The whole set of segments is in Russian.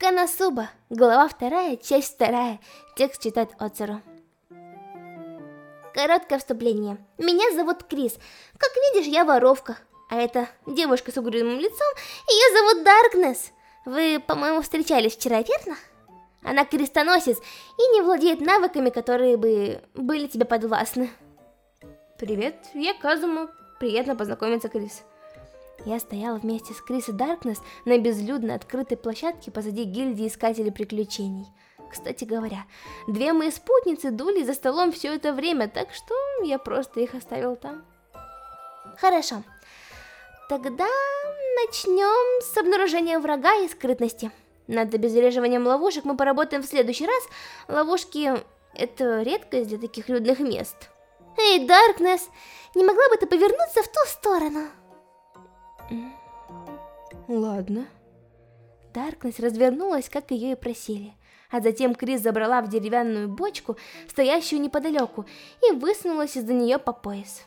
Канасуба, глава вторая, часть вторая. Текст читает Оцеру. Короткое вступление. Меня зовут Крис. Как видишь, я воровка. А это девушка с угрюмым лицом, ее зовут Даркнесс. Вы, по-моему, встречались вчера, верно? Она крестоносец и не владеет навыками, которые бы были тебе подвластны. Привет, я Казума. Приятно познакомиться, Крис. Я стояла вместе с Крис и Даркнесс на безлюдной открытой площадке позади гильдии Искателей Приключений. Кстати говоря, две мои спутницы дули за столом все это время, так что я просто их оставил там. Хорошо. Тогда начнем с обнаружения врага и скрытности. Над обезвреживанием ловушек мы поработаем в следующий раз. Ловушки — это редкость для таких людных мест. Эй, Даркнесс, не могла бы ты повернуться в ту сторону? Ладно. Даркнесс развернулась, как ее и просили. А затем Крис забрала в деревянную бочку, стоящую неподалеку, и высунулась из-за нее по пояс.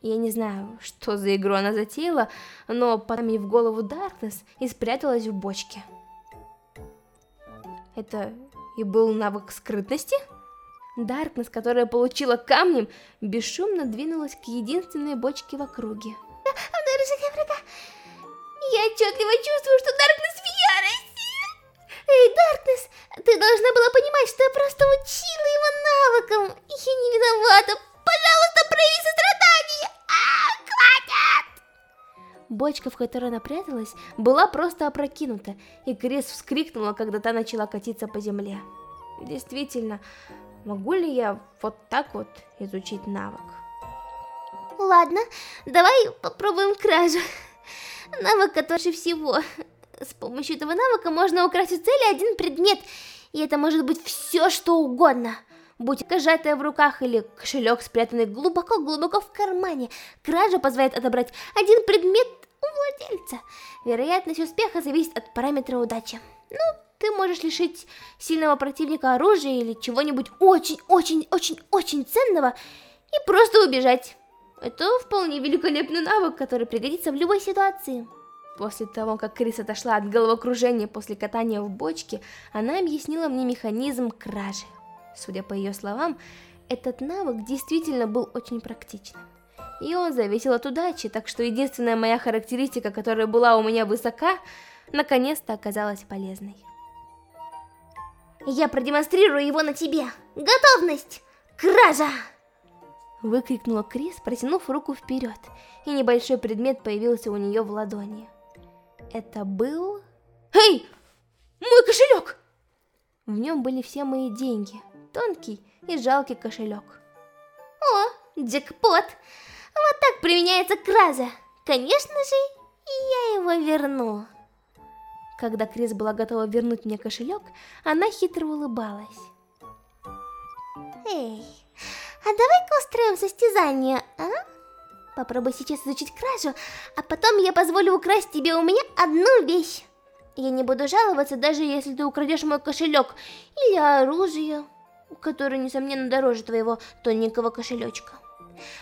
Я не знаю, что за игру она затеяла, но потом ей в голову Даркнесс и спряталась в бочке. Это и был навык скрытности? Даркнесс, которая получила камнем, бесшумно двинулась к единственной бочке в округе. Я отчетливо чувствую, что Даркнесс в ярости. Эй, Даркнесс, ты должна была понимать, что я просто учила его навыкам. Я не виновата. Пожалуйста, прояви сострадание. А, хватит! Бочка, в которой она пряталась, была просто опрокинута, и Крис вскрикнула, когда та начала катиться по земле. Действительно, могу ли я вот так вот изучить навык? Ладно, давай попробуем кражу. Навык, который всего. С помощью этого навыка можно украсть у цели один предмет, и это может быть все, что угодно. Будь кожатая в руках или кошелек, спрятанный глубоко-глубоко в кармане. Кража позволяет отобрать один предмет у владельца. Вероятность успеха зависит от параметра удачи. Ну, ты можешь лишить сильного противника оружия или чего-нибудь очень-очень-очень-очень ценного и просто убежать. Это вполне великолепный навык, который пригодится в любой ситуации. После того, как Крис отошла от головокружения после катания в бочке, она объяснила мне механизм кражи. Судя по ее словам, этот навык действительно был очень практичным. И он зависел от удачи, так что единственная моя характеристика, которая была у меня высока, наконец-то оказалась полезной. Я продемонстрирую его на тебе. Готовность! Кража! Выкрикнула Крис, протянув руку вперед, и небольшой предмет появился у нее в ладони. Это был... Эй! Мой кошелек! В нем были все мои деньги, тонкий и жалкий кошелек. О, джекпот! Вот так применяется краза. Конечно же, я его верну. Когда Крис была готова вернуть мне кошелек, она хитро улыбалась. Эй, давай-ка устроим состязание, а? Попробуй сейчас изучить кражу, а потом я позволю украсть тебе у меня одну вещь. Я не буду жаловаться, даже если ты украдешь мой кошелек или оружие, которое, несомненно, дороже твоего тоненького кошелечка.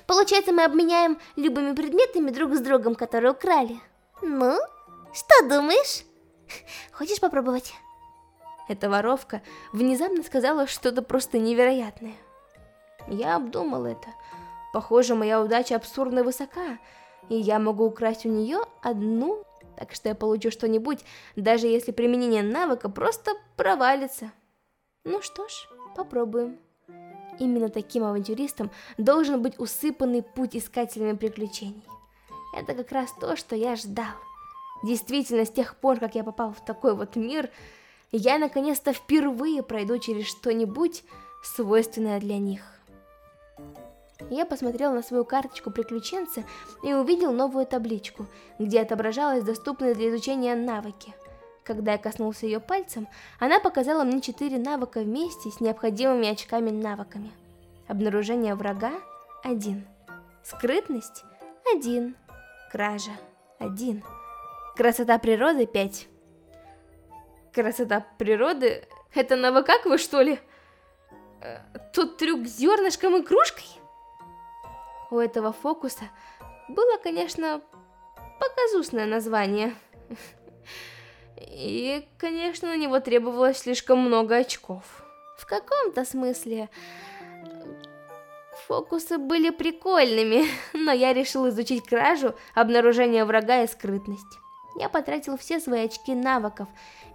Получается, мы обменяем любыми предметами друг с другом, которые украли. Ну, что думаешь? Хочешь попробовать? Эта воровка внезапно сказала что-то просто невероятное. Я обдумал это. Похоже, моя удача абсурдно высока, и я могу украсть у нее одну, так что я получу что-нибудь, даже если применение навыка просто провалится. Ну что ж, попробуем. Именно таким авантюристом должен быть усыпанный путь искателями приключений. Это как раз то, что я ждал. Действительно, с тех пор, как я попал в такой вот мир, я наконец-то впервые пройду через что-нибудь, свойственное для них. Я посмотрел на свою карточку приключенца и увидел новую табличку, где отображалась доступные для изучения навыки. Когда я коснулся ее пальцем, она показала мне четыре навыка вместе с необходимыми очками навыками. Обнаружение врага – 1. Скрытность – 1. Кража – 1. Красота природы – 5. Красота природы? Это новокаква, что ли? Э, тут трюк с зернышком и кружкой? У этого фокуса было, конечно, показусное название. И, конечно, на него требовалось слишком много очков. В каком-то смысле... Фокусы были прикольными, но я решил изучить кражу, обнаружение врага и скрытность. Я потратил все свои очки навыков,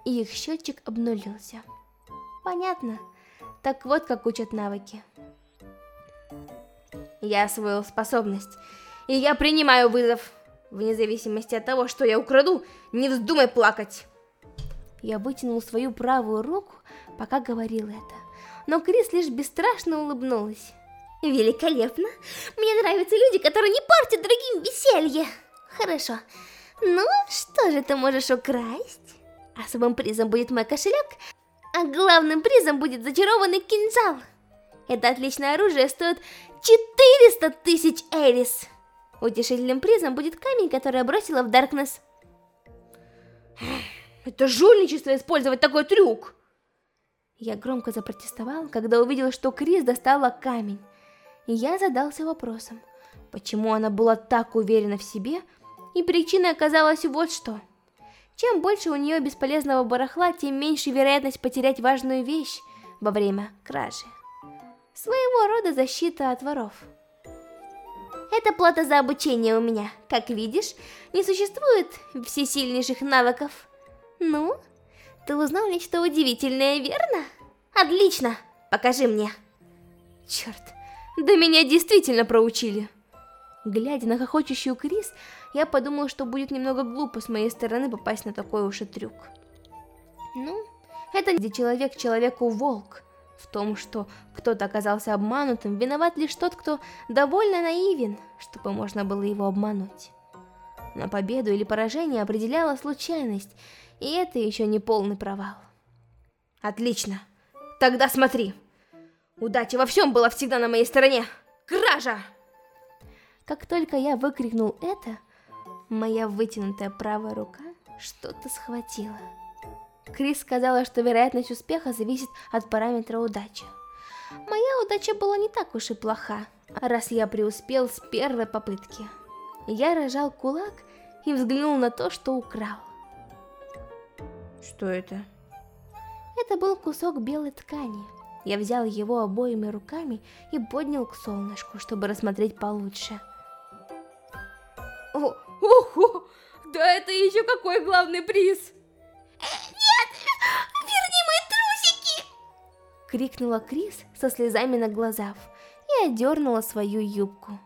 и их счетчик обнулился. Понятно. Так вот как учат навыки. Я освоил способность, и я принимаю вызов. Вне зависимости от того, что я украду, не вздумай плакать. Я вытянул свою правую руку, пока говорил это. Но Крис лишь бесстрашно улыбнулась. Великолепно. Мне нравятся люди, которые не портят другим веселье. Хорошо. Ну, что же ты можешь украсть? Особым призом будет мой кошелек, а главным призом будет зачарованный кинжал. Это отличное оружие стоит 400 тысяч эрис. Утешительным призом будет камень, который я бросила в Даркнесс. Это жульничество использовать такой трюк. Я громко запротестовал, когда увидел, что Крис достала камень. И я задался вопросом, почему она была так уверена в себе, и причиной оказалась вот что. Чем больше у нее бесполезного барахла, тем меньше вероятность потерять важную вещь во время кражи. Своего рода защита от воров. Это плата за обучение у меня. Как видишь, не существует всесильнейших навыков. Ну, ты узнал нечто удивительное, верно? Отлично, покажи мне. Черт, да меня действительно проучили. Глядя на хохочущую Крис, я подумал, что будет немного глупо с моей стороны попасть на такой уж и трюк. Ну, это где человек человеку волк. В том, что кто-то оказался обманутым, виноват лишь тот, кто довольно наивен, чтобы можно было его обмануть. На победу или поражение определяла случайность, и это еще не полный провал. Отлично. Тогда смотри. Удача во всем была всегда на моей стороне. Кража! Как только я выкрикнул это, моя вытянутая правая рука что-то схватила. Крис сказала, что вероятность успеха зависит от параметра удачи. Моя удача была не так уж и плоха, раз я преуспел с первой попытки. Я рожал кулак и взглянул на то, что украл. Что это? Это был кусок белой ткани. Я взял его обоими руками и поднял к солнышку, чтобы рассмотреть получше. О, ого! Да это еще какой главный приз! Крикнула Крис со слезами на глазах и одернула свою юбку.